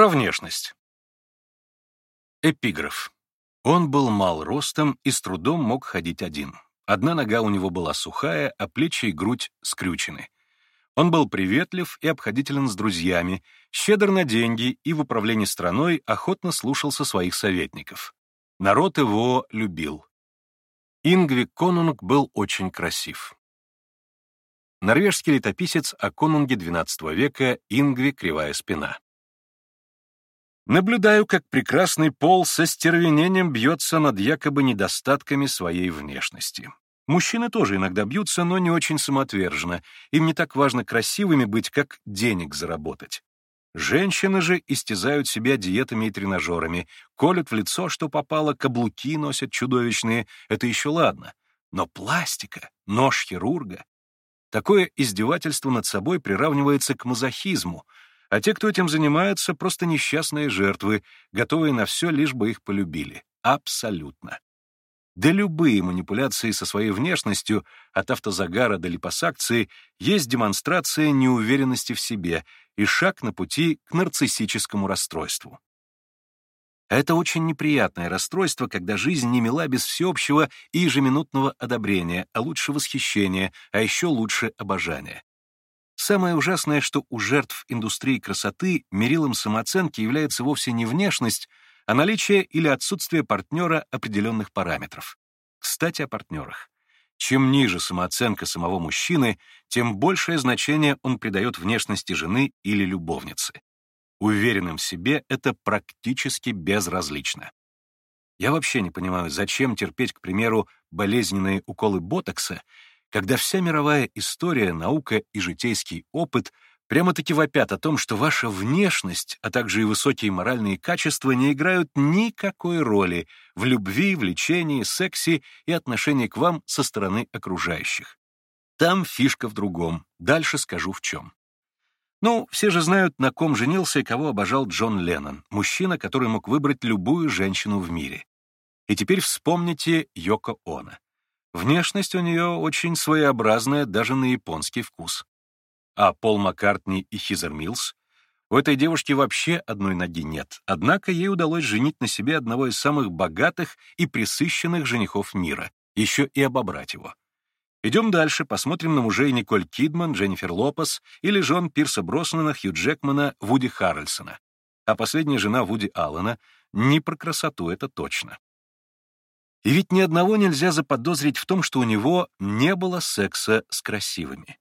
Про внешность. Эпиграф. Он был мал ростом и с трудом мог ходить один. Одна нога у него была сухая, а плечи и грудь скрючены. Он был приветлив и обходителен с друзьями, щедр на деньги и в управлении страной охотно слушался своих советников. Народ его любил. Ингви Конунг был очень красив. Норвежский летописец о конунге XII века Ингви Кривая спина. Наблюдаю, как прекрасный пол со стервенением бьется над якобы недостатками своей внешности. Мужчины тоже иногда бьются, но не очень самоотверженно. Им не так важно красивыми быть, как денег заработать. Женщины же истязают себя диетами и тренажерами, колют в лицо, что попало, каблуки носят чудовищные, это еще ладно. Но пластика, нож хирурга. Такое издевательство над собой приравнивается к мазохизму, а те, кто этим занимается, просто несчастные жертвы, готовые на все, лишь бы их полюбили. Абсолютно. Да любые манипуляции со своей внешностью, от автозагара до липосакции, есть демонстрация неуверенности в себе и шаг на пути к нарциссическому расстройству. Это очень неприятное расстройство, когда жизнь не мила без всеобщего и ежеминутного одобрения, а лучше восхищения, а еще лучше обожания. Самое ужасное, что у жертв индустрии красоты мерилом самооценки является вовсе не внешность, а наличие или отсутствие партнера определенных параметров. Кстати, о партнерах. Чем ниже самооценка самого мужчины, тем большее значение он придает внешности жены или любовницы. Уверенным в себе это практически безразлично. Я вообще не понимаю, зачем терпеть, к примеру, болезненные уколы ботокса, когда вся мировая история, наука и житейский опыт прямо-таки вопят о том, что ваша внешность, а также и высокие моральные качества не играют никакой роли в любви, влечении, сексе и отношении к вам со стороны окружающих. Там фишка в другом, дальше скажу в чем. Ну, все же знают, на ком женился и кого обожал Джон Леннон, мужчина, который мог выбрать любую женщину в мире. И теперь вспомните Йоко Оно. Внешность у нее очень своеобразная даже на японский вкус. А Пол Маккартни и Хизер Милс? У этой девушки вообще одной ноги нет, однако ей удалось женить на себе одного из самых богатых и присыщенных женихов мира, еще и обобрать его. Идем дальше, посмотрим на мужей Николь Кидман, Дженнифер Лопес или жен Пирса Броснана, Хью Джекмана, Вуди Харрельсона. А последняя жена Вуди Аллена не про красоту, это точно. И ведь ни одного нельзя заподозрить в том, что у него не было секса с красивыми.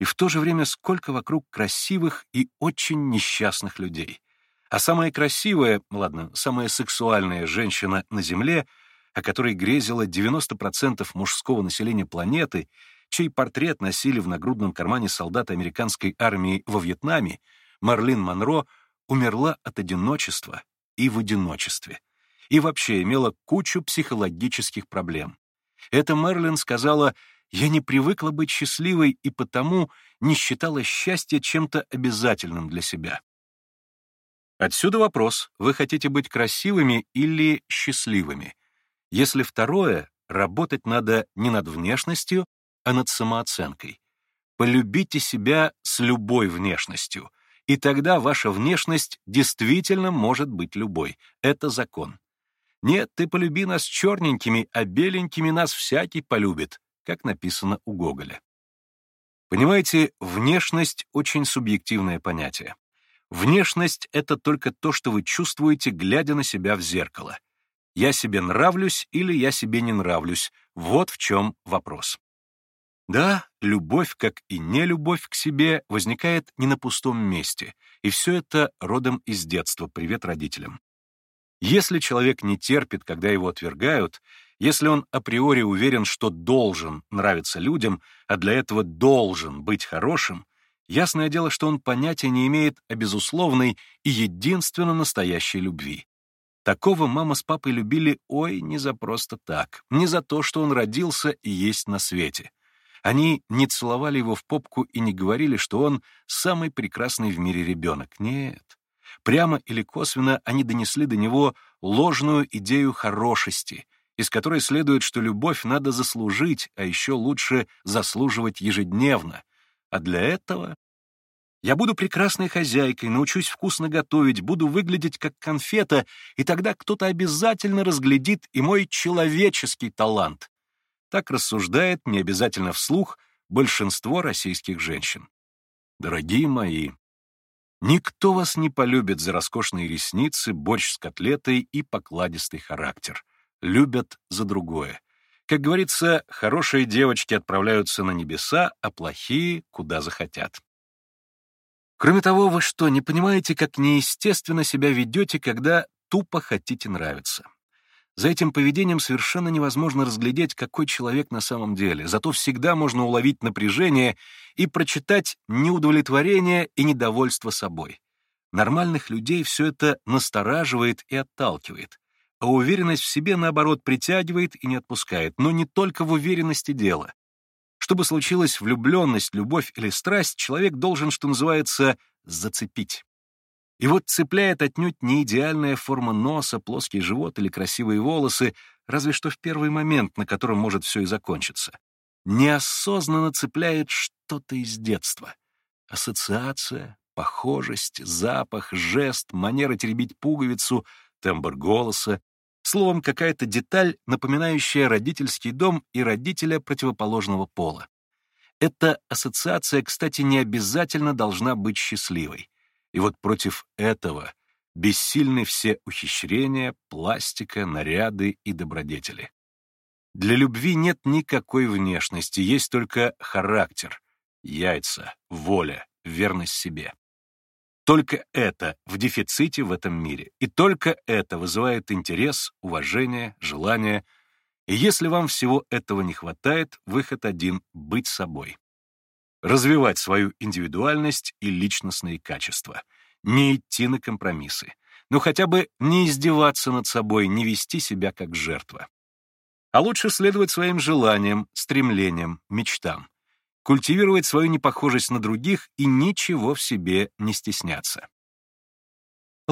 И в то же время сколько вокруг красивых и очень несчастных людей. А самая красивая, ладно, самая сексуальная женщина на Земле, о которой грезило 90% мужского населения планеты, чей портрет носили в нагрудном кармане солдаты американской армии во Вьетнаме, Марлин Монро умерла от одиночества и в одиночестве и вообще имела кучу психологических проблем. Это Мерлин сказала, «Я не привыкла быть счастливой и потому не считала счастье чем-то обязательным для себя». Отсюда вопрос, вы хотите быть красивыми или счастливыми? Если второе, работать надо не над внешностью, а над самооценкой. Полюбите себя с любой внешностью, и тогда ваша внешность действительно может быть любой. Это закон. Нет, ты полюби нас черненькими, а беленькими нас всякий полюбит, как написано у Гоголя. Понимаете, внешность — очень субъективное понятие. Внешность — это только то, что вы чувствуете, глядя на себя в зеркало. Я себе нравлюсь или я себе не нравлюсь. Вот в чем вопрос. Да, любовь, как и нелюбовь к себе, возникает не на пустом месте, и все это родом из детства, привет родителям. Если человек не терпит, когда его отвергают, если он априори уверен, что должен нравиться людям, а для этого должен быть хорошим, ясное дело, что он понятия не имеет о безусловной и единственно настоящей любви. Такого мама с папой любили, ой, не за просто так, не за то, что он родился и есть на свете. Они не целовали его в попку и не говорили, что он самый прекрасный в мире ребенок. Нет. Прямо или косвенно они донесли до него ложную идею хорошести, из которой следует, что любовь надо заслужить, а еще лучше заслуживать ежедневно. А для этого... Я буду прекрасной хозяйкой, научусь вкусно готовить, буду выглядеть как конфета, и тогда кто-то обязательно разглядит и мой человеческий талант. Так рассуждает, не обязательно вслух, большинство российских женщин. Дорогие мои, никто вас не полюбит за роскошные ресницы, борщ с котлетой и покладистый характер. Любят за другое. Как говорится, хорошие девочки отправляются на небеса, а плохие — куда захотят. Кроме того, вы что, не понимаете, как неестественно себя ведете, когда тупо хотите нравиться? За этим поведением совершенно невозможно разглядеть, какой человек на самом деле, зато всегда можно уловить напряжение и прочитать неудовлетворение и недовольство собой. Нормальных людей все это настораживает и отталкивает, а уверенность в себе, наоборот, притягивает и не отпускает, но не только в уверенности дела. Чтобы случилась влюбленность, любовь или страсть, человек должен, что называется, зацепить. И вот цепляет отнюдь не идеальная форма носа, плоский живот или красивые волосы, разве что в первый момент, на котором может все и закончиться. Неосознанно цепляет что-то из детства. Ассоциация, похожесть, запах, жест, манера теребить пуговицу, тембр голоса, Словом, какая-то деталь, напоминающая родительский дом и родителя противоположного пола. Эта ассоциация, кстати, не обязательно должна быть счастливой. И вот против этого бессильны все ухищрения, пластика, наряды и добродетели. Для любви нет никакой внешности, есть только характер, яйца, воля, верность себе. Только это в дефиците в этом мире, и только это вызывает интерес, уважение, желание. И если вам всего этого не хватает, выход один — быть собой. Развивать свою индивидуальность и личностные качества. Не идти на компромиссы. Но хотя бы не издеваться над собой, не вести себя как жертва. А лучше следовать своим желаниям, стремлениям, мечтам культивировать свою непохожесть на других и ничего в себе не стесняться.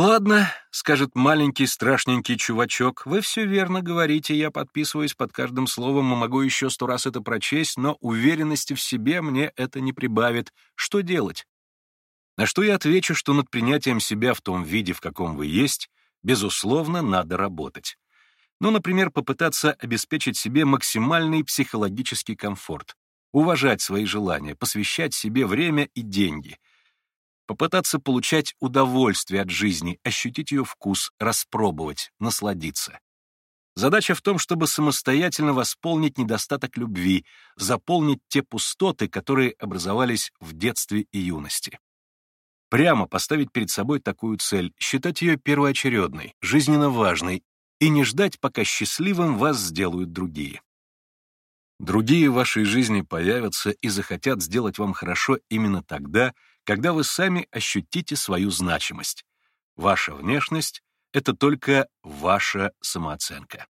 «Ладно», — скажет маленький страшненький чувачок, «вы все верно говорите, я подписываюсь под каждым словом и могу еще сто раз это прочесть, но уверенности в себе мне это не прибавит. Что делать?» На что я отвечу, что над принятием себя в том виде, в каком вы есть, безусловно, надо работать. Ну, например, попытаться обеспечить себе максимальный психологический комфорт, уважать свои желания, посвящать себе время и деньги, попытаться получать удовольствие от жизни, ощутить ее вкус, распробовать, насладиться. Задача в том, чтобы самостоятельно восполнить недостаток любви, заполнить те пустоты, которые образовались в детстве и юности. Прямо поставить перед собой такую цель, считать ее первоочередной, жизненно важной и не ждать, пока счастливым вас сделают другие. Другие в вашей жизни появятся и захотят сделать вам хорошо именно тогда, когда вы сами ощутите свою значимость. Ваша внешность — это только ваша самооценка.